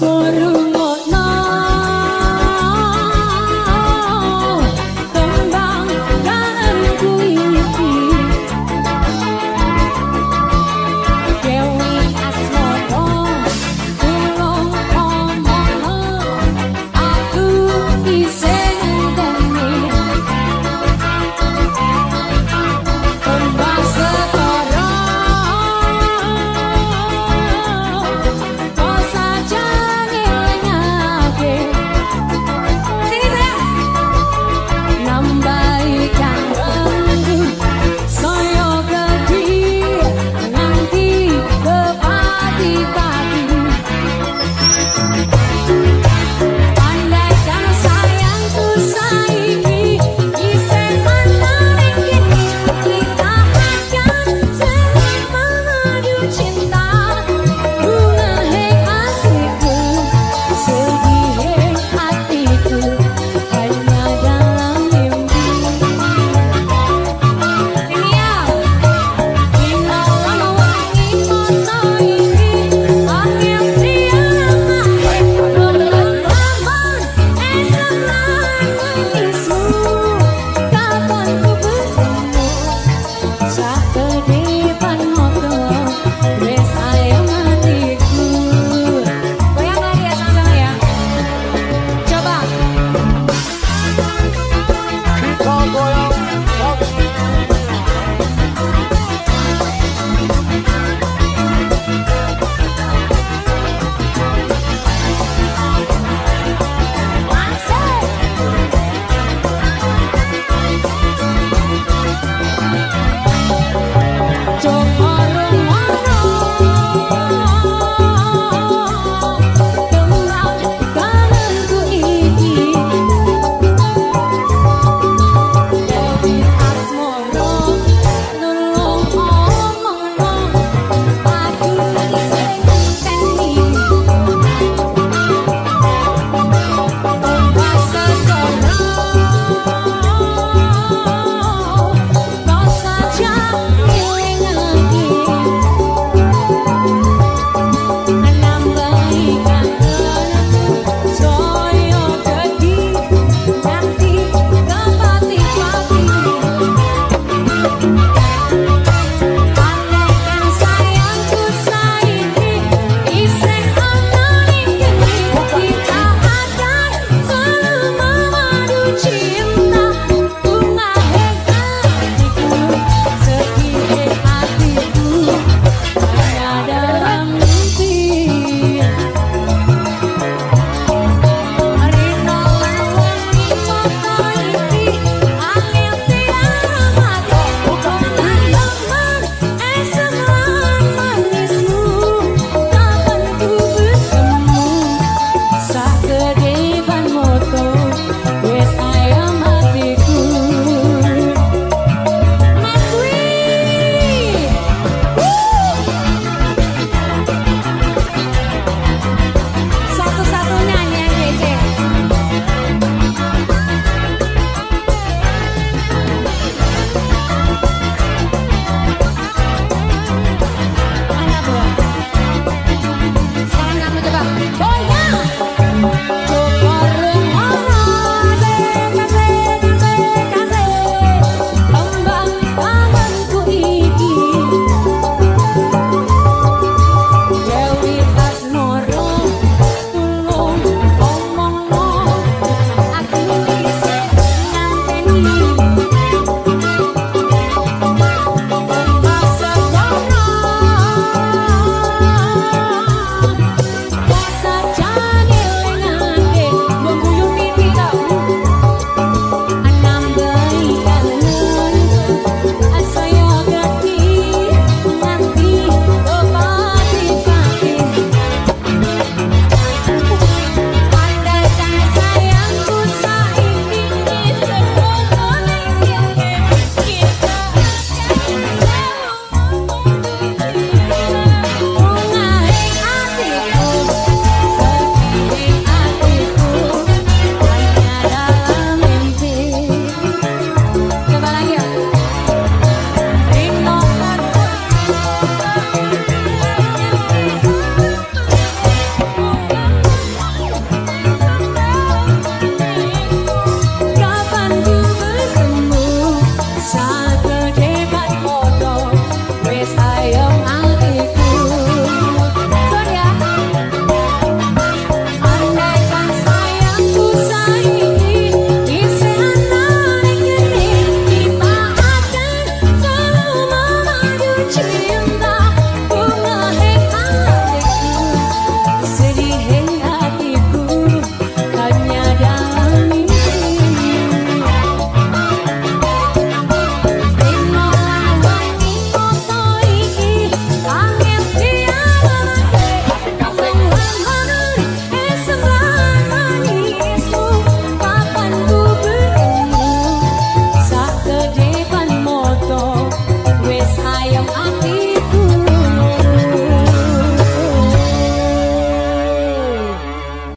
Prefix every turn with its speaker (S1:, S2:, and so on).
S1: por Música